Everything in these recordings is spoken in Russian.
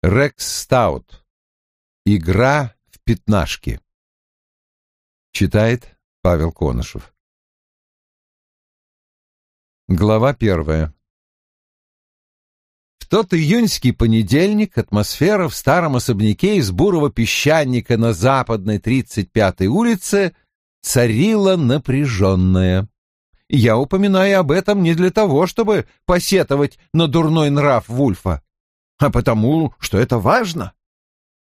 Рекс Стаут. Игра в пятнашки. Читает Павел Конышев. Глава первая. В тот июньский понедельник атмосфера в старом особняке из бурого песчаника на западной 35-й улице царила напряженная. Я упоминаю об этом не для того, чтобы посетовать на дурной нрав Вульфа а потому, что это важно.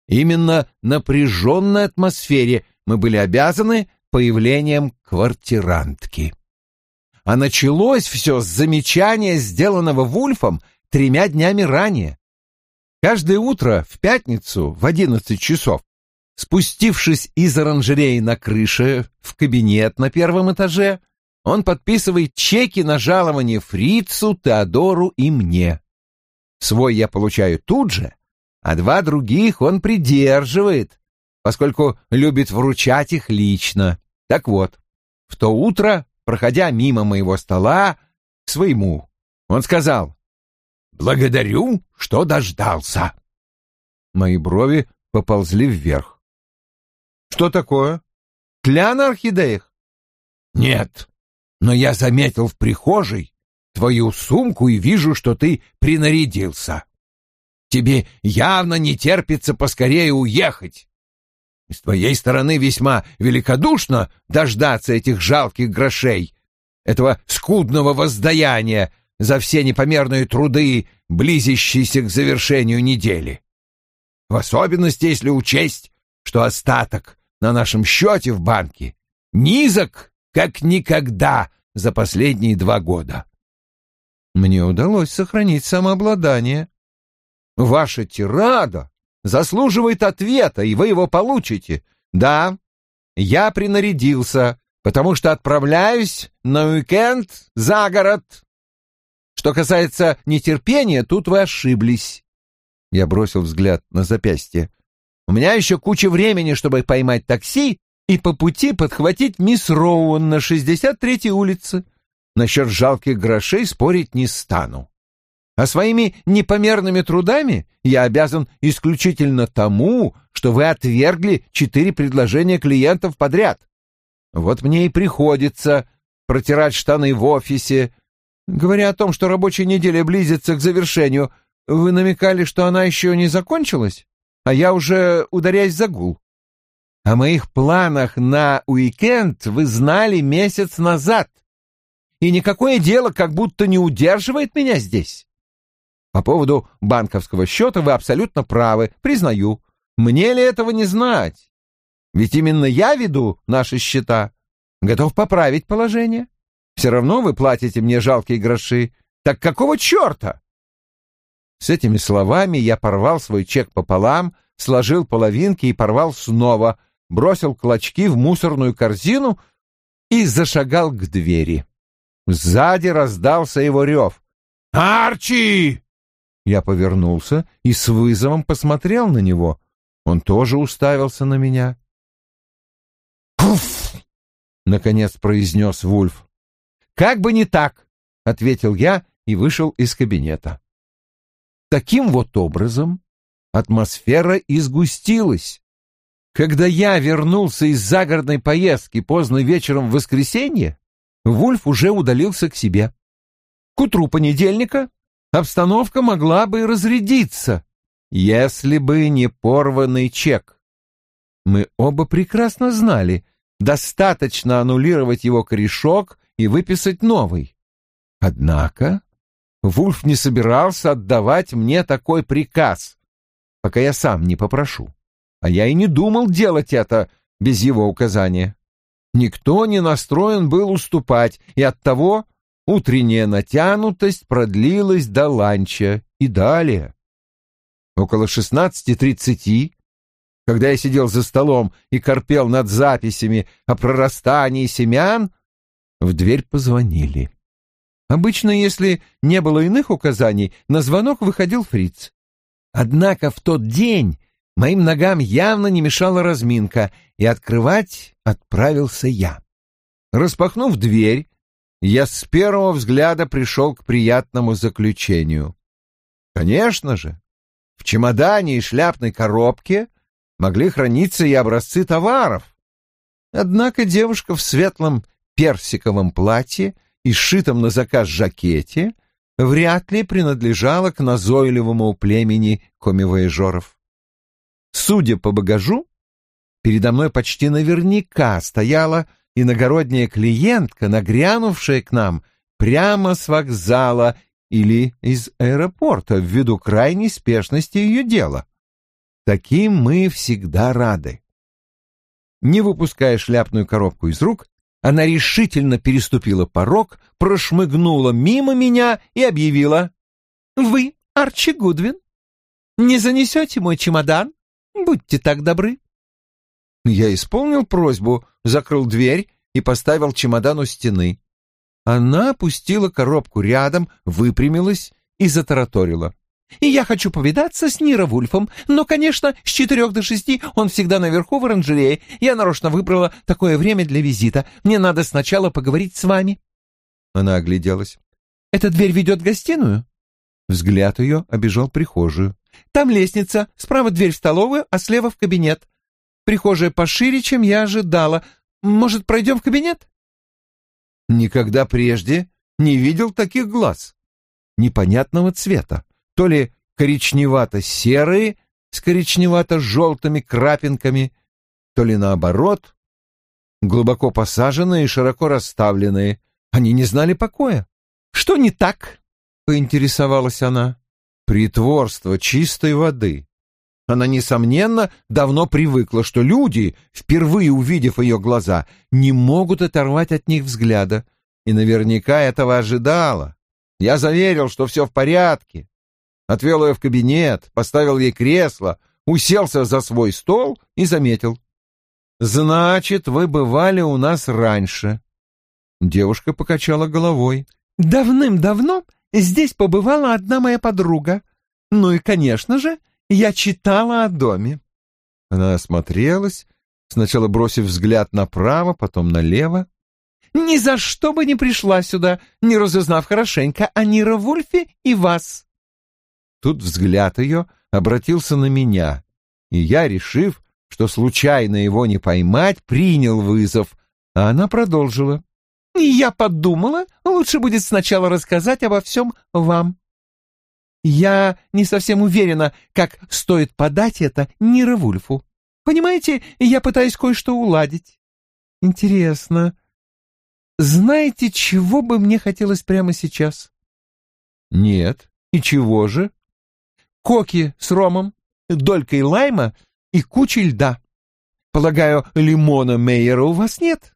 Именно напряженной атмосфере мы были обязаны появлением квартирантки. А началось все с замечания, сделанного Вульфом тремя днями ранее. Каждое утро в пятницу в одиннадцать часов, спустившись из оранжереи на крыше в кабинет на первом этаже, он подписывает чеки на жалование Фрицу, Теодору и мне. Свой я получаю тут же, а два других он придерживает, поскольку любит вручать их лично. Так вот, в то утро, проходя мимо моего стола, к своему, он сказал «Благодарю, что дождался». Мои брови поползли вверх. «Что такое? Тля на орхидеях?» «Нет, но я заметил в прихожей твою сумку и вижу, что ты принарядился. Тебе явно не терпится поскорее уехать. С твоей стороны весьма великодушно дождаться этих жалких грошей, этого скудного воздаяния за все непомерные труды, близящиеся к завершению недели. В особенности, если учесть, что остаток на нашем счете в банке низок, как никогда за последние два года. Мне удалось сохранить самообладание. Ваша тирада заслуживает ответа, и вы его получите. Да, я принарядился, потому что отправляюсь на уикенд за город. Что касается нетерпения, тут вы ошиблись. Я бросил взгляд на запястье. У меня еще куча времени, чтобы поймать такси и по пути подхватить мисс Роуэн на 63-й улице насчет жалких грошей спорить не стану. А своими непомерными трудами я обязан исключительно тому, что вы отвергли четыре предложения клиентов подряд. Вот мне и приходится протирать штаны в офисе. Говоря о том, что рабочая неделя близится к завершению, вы намекали, что она еще не закончилась, а я уже ударяюсь за гул. О моих планах на уикенд вы знали месяц назад. — и никакое дело как будто не удерживает меня здесь. По поводу банковского счета вы абсолютно правы, признаю. Мне ли этого не знать? Ведь именно я веду наши счета. Готов поправить положение. Все равно вы платите мне жалкие гроши. Так какого черта? С этими словами я порвал свой чек пополам, сложил половинки и порвал снова, бросил клочки в мусорную корзину и зашагал к двери. Сзади раздался его рев. «Арчи!» Я повернулся и с вызовом посмотрел на него. Он тоже уставился на меня. «Пуф!» — наконец произнес Вульф. «Как бы не так!» — ответил я и вышел из кабинета. Таким вот образом атмосфера изгустилась. Когда я вернулся из загородной поездки поздно вечером в воскресенье, Вульф уже удалился к себе. К утру понедельника обстановка могла бы разрядиться, если бы не порванный чек. Мы оба прекрасно знали, достаточно аннулировать его корешок и выписать новый. Однако Вульф не собирался отдавать мне такой приказ, пока я сам не попрошу. А я и не думал делать это без его указания никто не настроен был уступать, и оттого утренняя натянутость продлилась до ланча и далее. Около шестнадцати тридцати, когда я сидел за столом и корпел над записями о прорастании семян, в дверь позвонили. Обычно, если не было иных указаний, на звонок выходил фриц. Однако в тот день Моим ногам явно не мешала разминка, и открывать отправился я. Распахнув дверь, я с первого взгляда пришел к приятному заключению. Конечно же, в чемодане и шляпной коробке могли храниться и образцы товаров. Однако девушка в светлом персиковом платье и сшитом на заказ жакете вряд ли принадлежала к назойливому племени комивояжеров. Судя по багажу, передо мной почти наверняка стояла иногородняя клиентка, нагрянувшая к нам прямо с вокзала или из аэропорта ввиду крайней спешности ее дела. Таким мы всегда рады. Не выпуская шляпную коробку из рук, она решительно переступила порог, прошмыгнула мимо меня и объявила. «Вы, Арчи Гудвин, не занесете мой чемодан?» Будьте так добры». Я исполнил просьбу, закрыл дверь и поставил чемодан у стены. Она опустила коробку рядом, выпрямилась и затараторила. «И я хочу повидаться с Ниро Вульфом, но, конечно, с четырех до шести он всегда наверху в оранжерее. Я нарочно выбрала такое время для визита. Мне надо сначала поговорить с вами». Она огляделась. «Эта дверь ведет в гостиную?» Взгляд ее обежал прихожую. Там лестница, справа дверь в столовую, а слева в кабинет. Прихожая пошире, чем я ожидала. Может, пройдем в кабинет?» Никогда прежде не видел таких глаз. Непонятного цвета. То ли коричневато-серые с коричневато-желтыми крапинками, то ли наоборот, глубоко посаженные и широко расставленные. Они не знали покоя. «Что не так?» — поинтересовалась она притворство чистой воды. Она, несомненно, давно привыкла, что люди, впервые увидев ее глаза, не могут оторвать от них взгляда, и наверняка этого ожидала. Я заверил, что все в порядке. Отвел ее в кабинет, поставил ей кресло, уселся за свой стол и заметил. «Значит, вы бывали у нас раньше». Девушка покачала головой. «Давным-давно Здесь побывала одна моя подруга. Ну и, конечно же, я читала о доме». Она осмотрелась, сначала бросив взгляд направо, потом налево. «Ни за что бы не пришла сюда, не разузнав хорошенько о Нира Вульфе и вас». Тут взгляд ее обратился на меня, и я, решив, что случайно его не поймать, принял вызов, а она продолжила. И я подумала, лучше будет сначала рассказать обо всем вам. Я не совсем уверена, как стоит подать это Нира Вульфу. Понимаете, я пытаюсь кое-что уладить. Интересно, знаете, чего бы мне хотелось прямо сейчас? Нет. И чего же? Коки с ромом, долькой лайма и кучей льда. Полагаю, лимона Мейера у вас нет?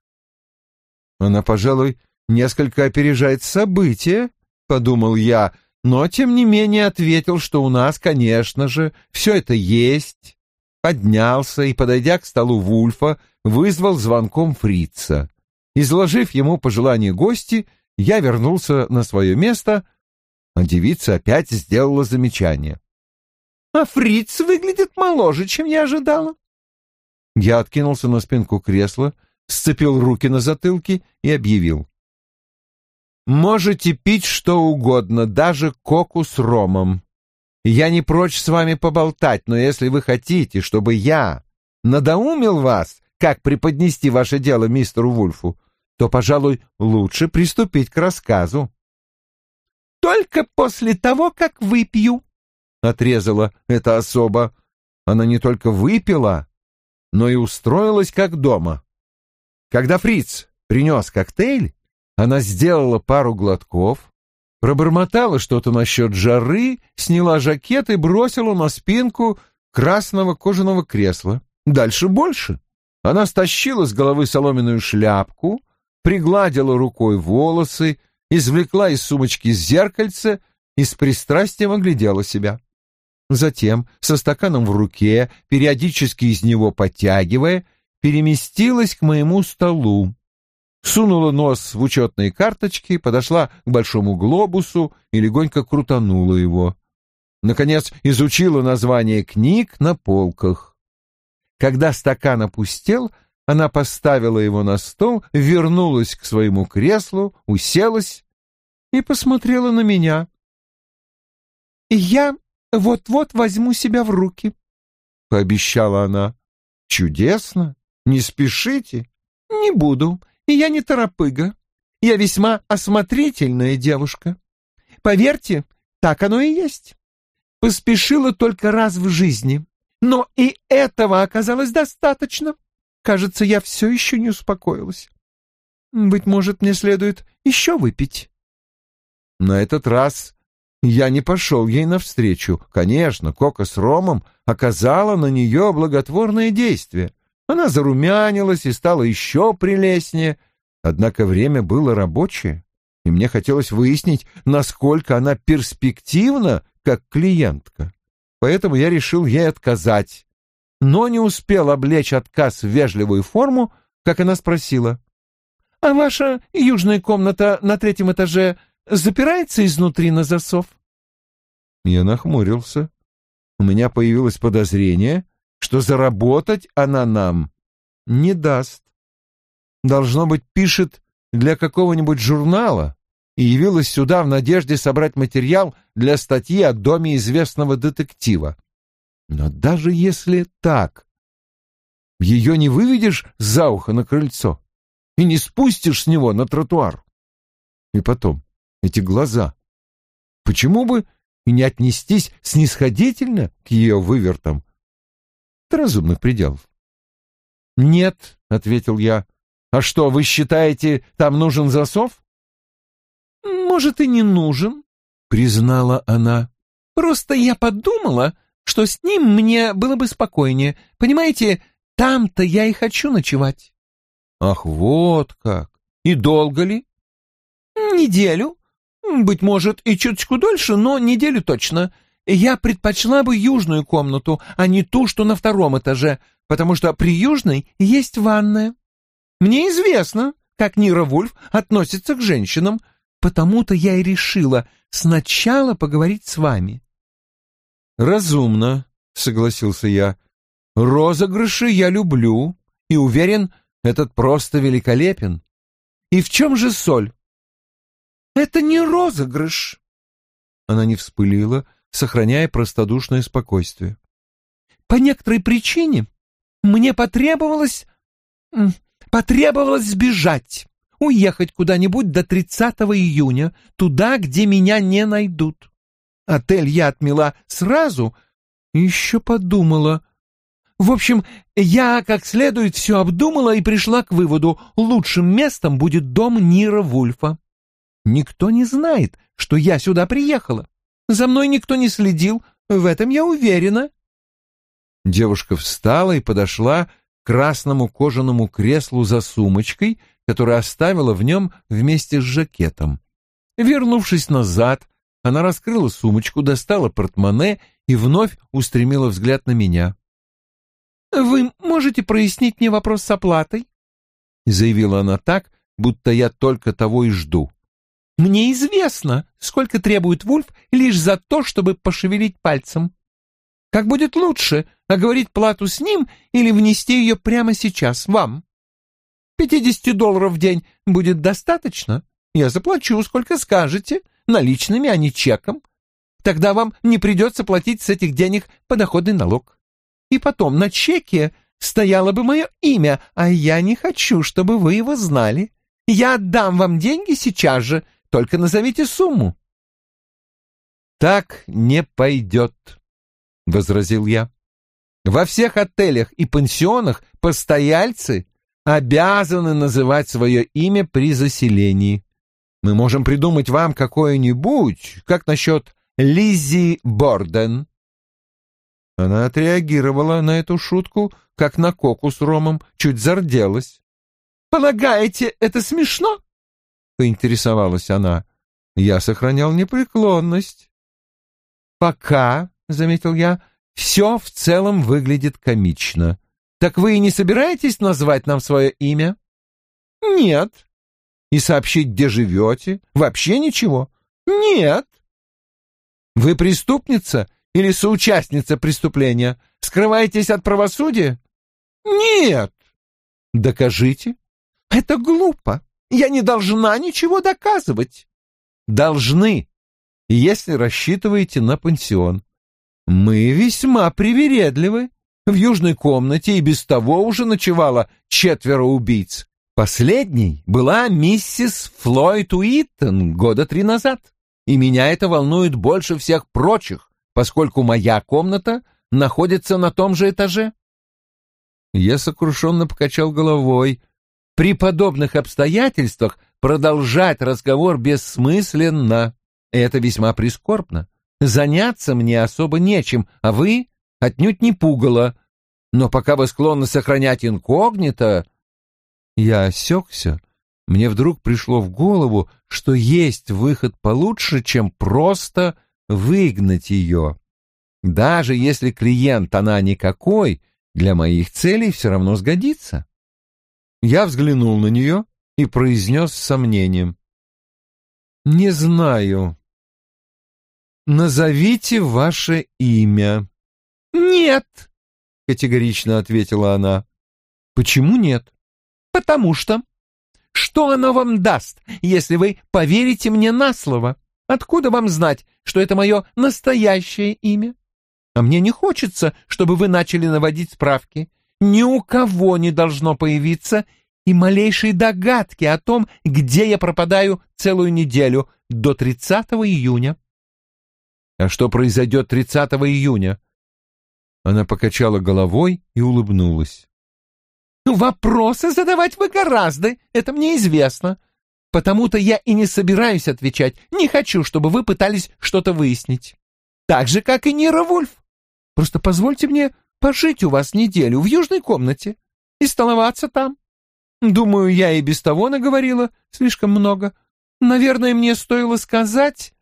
Она, пожалуй, несколько опережает события, подумал я, но тем не менее ответил, что у нас, конечно же, все это есть. Поднялся и, подойдя к столу Вульфа, вызвал звонком фрица. Изложив ему пожелание гости, я вернулся на свое место, а девица опять сделала замечание. «А фриц выглядит моложе, чем я ожидала». Я откинулся на спинку кресла, — сцепил руки на затылке и объявил. «Можете пить что угодно, даже коку с ромом. Я не прочь с вами поболтать, но если вы хотите, чтобы я надоумил вас, как преподнести ваше дело мистеру Вульфу, то, пожалуй, лучше приступить к рассказу». «Только после того, как выпью», — отрезала эта особа. Она не только выпила, но и устроилась как дома. Когда Фриц принес коктейль, она сделала пару глотков, пробормотала что-то насчет жары, сняла жакет и бросила на спинку красного кожаного кресла. Дальше больше. Она стащила с головы соломенную шляпку, пригладила рукой волосы, извлекла из сумочки зеркальце и с пристрастием оглядела себя. Затем, со стаканом в руке, периодически из него подтягивая переместилась к моему столу, сунула нос в учетные карточки, подошла к большому глобусу и легонько крутанула его. Наконец изучила название книг на полках. Когда стакан опустел, она поставила его на стол, вернулась к своему креслу, уселась и посмотрела на меня. «Я вот-вот возьму себя в руки», — пообещала она. «Чудесно!» «Не спешите?» «Не буду, и я не торопыга. Я весьма осмотрительная девушка. Поверьте, так оно и есть. Поспешила только раз в жизни, но и этого оказалось достаточно. Кажется, я все еще не успокоилась. Быть может, мне следует еще выпить». На этот раз я не пошел ей навстречу. Конечно, кока с ромом оказала на нее благотворное действие — она зарумянилась и стала еще прелестнее, однако время было рабочее, и мне хотелось выяснить, насколько она перспективна как клиентка. Поэтому я решил ей отказать, но не успел облечь отказ в вежливую форму, как она спросила. «А ваша южная комната на третьем этаже запирается изнутри на засов?» Я нахмурился. У меня появилось подозрение, что заработать она нам не даст. Должно быть, пишет для какого-нибудь журнала и явилась сюда в надежде собрать материал для статьи о доме известного детектива. Но даже если так, ее не выведешь за ухо на крыльцо и не спустишь с него на тротуар. И потом, эти глаза. Почему бы не отнестись снисходительно к ее вывертам? до разумных пределов. «Нет», — ответил я. «А что, вы считаете, там нужен засов?» «Может, и не нужен», — признала она. «Просто я подумала, что с ним мне было бы спокойнее. Понимаете, там-то я и хочу ночевать». «Ах, вот как! И долго ли?» «Неделю. Быть может, и чуточку дольше, но неделю точно. Я предпочла бы южную комнату, а не ту, что на втором этаже, потому что при южной есть ванная. Мне известно, как Нира Вульф относится к женщинам, потому-то я и решила сначала поговорить с вами». «Разумно», — согласился я. «Розыгрыши я люблю и уверен, этот просто великолепен. И в чем же соль?» «Это не розыгрыш». Она не вспылила, — сохраняя простодушное спокойствие. «По некоторой причине мне потребовалось... потребовалось сбежать, уехать куда-нибудь до 30 июня, туда, где меня не найдут. Отель я отмела сразу и еще подумала... В общем, я как следует все обдумала и пришла к выводу, лучшим местом будет дом Нира Вульфа. Никто не знает, что я сюда приехала. За мной никто не следил, в этом я уверена». Девушка встала и подошла к красному кожаному креслу за сумочкой, которую оставила в нем вместе с жакетом. Вернувшись назад, она раскрыла сумочку, достала портмоне и вновь устремила взгляд на меня. «Вы можете прояснить мне вопрос с оплатой?» — заявила она так, будто я только того и жду. Мне известно, сколько требует Вульф лишь за то, чтобы пошевелить пальцем. Как будет лучше, оговорить плату с ним или внести ее прямо сейчас вам? 50 долларов в день будет достаточно? Я заплачу, сколько скажете, наличными, а не чеком. Тогда вам не придется платить с этих денег подоходный налог. И потом на чеке стояло бы мое имя, а я не хочу, чтобы вы его знали. Я отдам вам деньги сейчас же, только назовите сумму». «Так не пойдет», — возразил я. «Во всех отелях и пансионах постояльцы обязаны называть свое имя при заселении. Мы можем придумать вам какое-нибудь, как насчет Лизи Борден». Она отреагировала на эту шутку, как на кокус ромом, чуть зарделась. «Полагаете, это смешно?» — поинтересовалась она. Я сохранял непреклонность. «Пока», — заметил я, — «все в целом выглядит комично. Так вы и не собираетесь назвать нам свое имя?» «Нет». «И сообщить, где живете? Вообще ничего?» «Нет». «Вы преступница или соучастница преступления? Скрываетесь от правосудия?» «Нет». «Докажите». «Это глупо. Я не должна ничего доказывать. Должны, если рассчитываете на пансион. Мы весьма привередливы. В южной комнате и без того уже ночевало четверо убийц. Последней была миссис Флойд Уиттон года три назад. И меня это волнует больше всех прочих, поскольку моя комната находится на том же этаже. Я сокрушенно покачал головой, при подобных обстоятельствах продолжать разговор бессмысленно. Это весьма прискорбно. Заняться мне особо нечем, а вы отнюдь не пугало. Но пока вы склонны сохранять инкогнито...» Я осекся. Мне вдруг пришло в голову, что есть выход получше, чем просто выгнать ее. Даже если клиент она никакой, для моих целей все равно сгодится. Я взглянул на нее и произнес с сомнением. «Не знаю». «Назовите ваше имя». «Нет», — категорично ответила она. «Почему нет?» «Потому что. Что оно вам даст, если вы поверите мне на слово? Откуда вам знать, что это мое настоящее имя? А мне не хочется, чтобы вы начали наводить справки ни у кого не должно появиться и малейшей догадки о том, где я пропадаю целую неделю до 30 июня. А что произойдет 30 июня? Она покачала головой и улыбнулась. Ну «Вопросы задавать вы гораздо, это мне известно. Потому-то я и не собираюсь отвечать. Не хочу, чтобы вы пытались что-то выяснить. Так же, как и Нира Вульф. Просто позвольте мне пожить у вас неделю в южной комнате и столоваться там. Думаю, я и без того наговорила слишком много. Наверное, мне стоило сказать...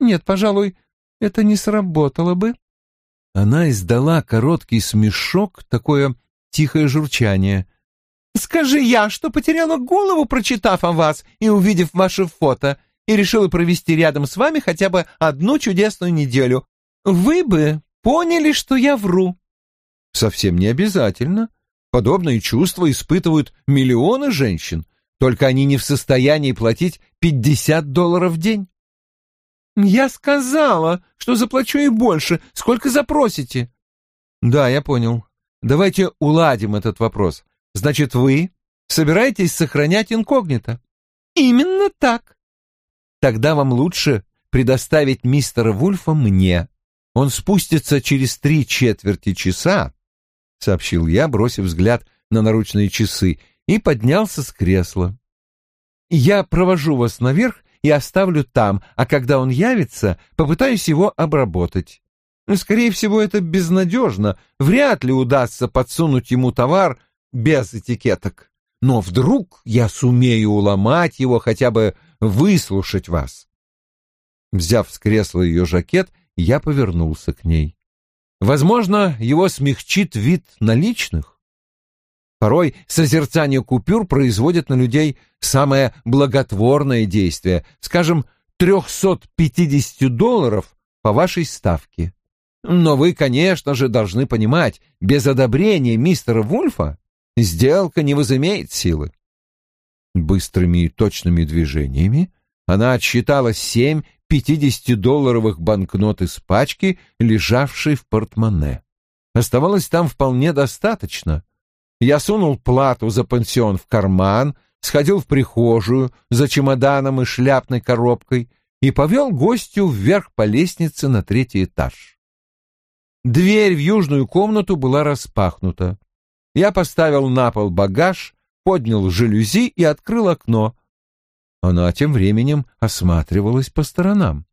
Нет, пожалуй, это не сработало бы. Она издала короткий смешок, такое тихое журчание. «Скажи я, что потеряла голову, прочитав о вас и увидев ваше фото, и решила провести рядом с вами хотя бы одну чудесную неделю. Вы бы поняли, что я вру. Совсем не обязательно. Подобные чувства испытывают миллионы женщин, только они не в состоянии платить 50 долларов в день. «Я сказала, что заплачу и больше. Сколько запросите?» «Да, я понял. Давайте уладим этот вопрос. Значит, вы собираетесь сохранять инкогнито?» «Именно так». «Тогда вам лучше предоставить мистера Вульфа мне. Он спустится через три четверти часа — сообщил я, бросив взгляд на наручные часы, и поднялся с кресла. «Я провожу вас наверх и оставлю там, а когда он явится, попытаюсь его обработать. Скорее всего, это безнадежно, вряд ли удастся подсунуть ему товар без этикеток. Но вдруг я сумею уломать его, хотя бы выслушать вас». Взяв с кресла ее жакет, я повернулся к ней. Возможно, его смягчит вид наличных. Порой созерцание купюр производит на людей самое благотворное действие, скажем, 350 долларов по вашей ставке. Но вы, конечно же, должны понимать, без одобрения мистера Вульфа сделка не возымеет силы. Быстрыми и точными движениями она отсчитала семь 50-долларовых банкнот из пачки, лежавшей в портмоне. Оставалось там вполне достаточно. Я сунул плату за пансион в карман, сходил в прихожую за чемоданом и шляпной коробкой и повел гостю вверх по лестнице на третий этаж. Дверь в южную комнату была распахнута. Я поставил на пол багаж, поднял жалюзи и открыл окно — она тем временем осматривалась по сторонам.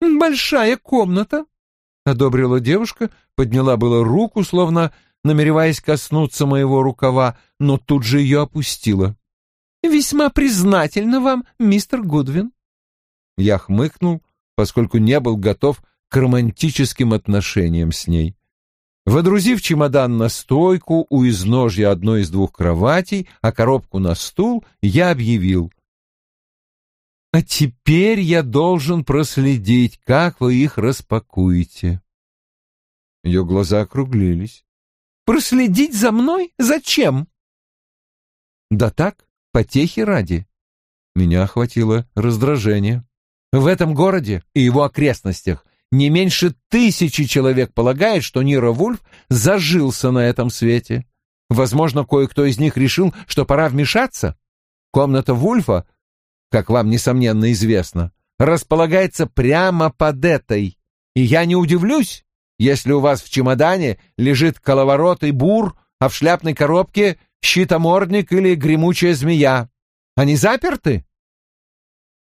«Большая комната», — одобрила девушка, подняла было руку, словно намереваясь коснуться моего рукава, но тут же ее опустила. «Весьма признательна вам, мистер Гудвин». Я хмыкнул, поскольку не был готов к романтическим отношениям с ней. Водрузив чемодан на стойку у изножья одной из двух кроватей, а коробку на стул, я объявил — а теперь я должен проследить, как вы их распакуете. Ее глаза округлились. Проследить за мной? Зачем? Да так, потехи ради. Меня охватило раздражение. В этом городе и его окрестностях не меньше тысячи человек полагает, что Нира Вульф зажился на этом свете. Возможно, кое-кто из них решил, что пора вмешаться. Комната Вульфа как вам, несомненно, известно, располагается прямо под этой. И я не удивлюсь, если у вас в чемодане лежит коловорот и бур, а в шляпной коробке щитомордник или гремучая змея. Они заперты?»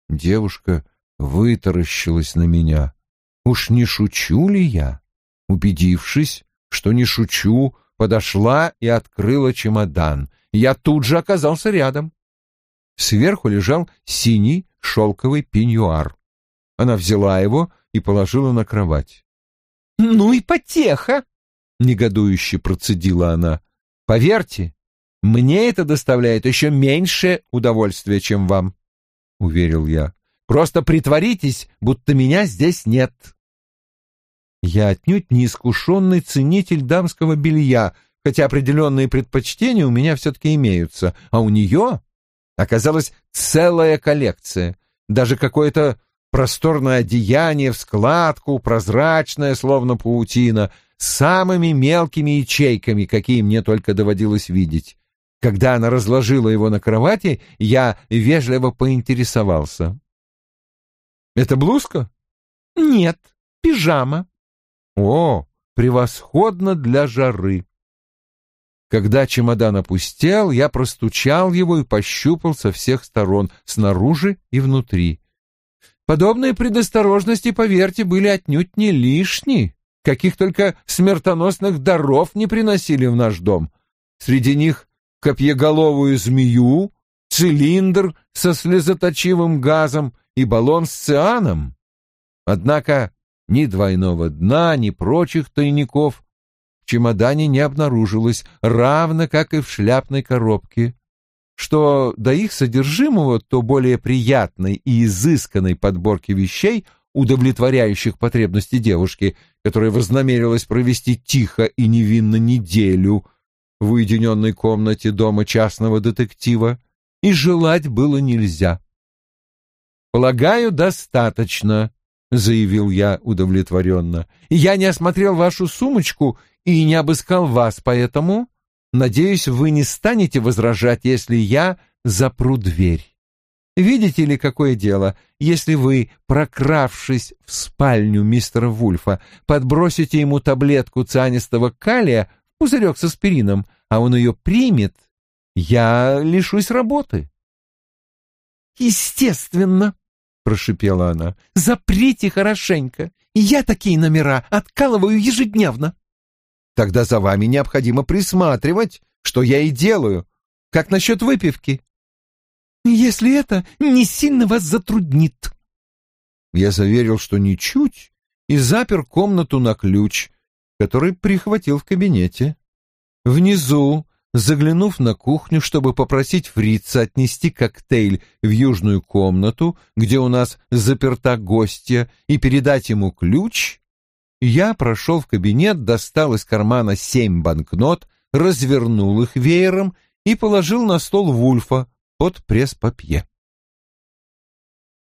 Девушка вытаращилась на меня. «Уж не шучу ли я?» Убедившись, что не шучу, подошла и открыла чемодан. Я тут же оказался рядом. Сверху лежал синий шелковый пеньюар. Она взяла его и положила на кровать. «Ну и потеха!» — негодующе процедила она. «Поверьте, мне это доставляет еще меньшее удовольствие, чем вам», — уверил я. «Просто притворитесь, будто меня здесь нет». Я отнюдь не искушенный ценитель дамского белья, хотя определенные предпочтения у меня все-таки имеются, а у нее Оказалась целая коллекция, даже какое-то просторное одеяние в складку, прозрачное, словно паутина, с самыми мелкими ячейками, какие мне только доводилось видеть. Когда она разложила его на кровати, я вежливо поинтересовался. «Это блузка?» «Нет, пижама». «О, превосходно для жары!» Когда чемодан опустел, я простучал его и пощупал со всех сторон, снаружи и внутри. Подобные предосторожности, поверьте, были отнюдь не лишни, каких только смертоносных даров не приносили в наш дом. Среди них копьеголовую змею, цилиндр со слезоточивым газом и баллон с цианом. Однако ни двойного дна, ни прочих тайников чемодане не обнаружилось, равно как и в шляпной коробке. Что до их содержимого, то более приятной и изысканной подборки вещей, удовлетворяющих потребности девушки, которая вознамерилась провести тихо и невинно неделю в уединенной комнате дома частного детектива, и желать было нельзя. «Полагаю, достаточно», — заявил я удовлетворенно. «Я не осмотрел вашу сумочку и не обыскал вас, поэтому, надеюсь, вы не станете возражать, если я запру дверь. Видите ли, какое дело, если вы, прокравшись в спальню мистера Вульфа, подбросите ему таблетку цианистого калия в пузырек с аспирином, а он ее примет, я лишусь работы. Естественно, прошипела она, заприте хорошенько. Я такие номера откалываю ежедневно. Тогда за вами необходимо присматривать, что я и делаю. Как насчет выпивки? Если это не сильно вас затруднит. Я заверил, что ничуть, и запер комнату на ключ, который прихватил в кабинете. Внизу, заглянув на кухню, чтобы попросить фрица отнести коктейль в южную комнату, где у нас заперта гостья, и передать ему ключ, я прошел в кабинет, достал из кармана семь банкнот, развернул их веером и положил на стол Вульфа под пресс-папье.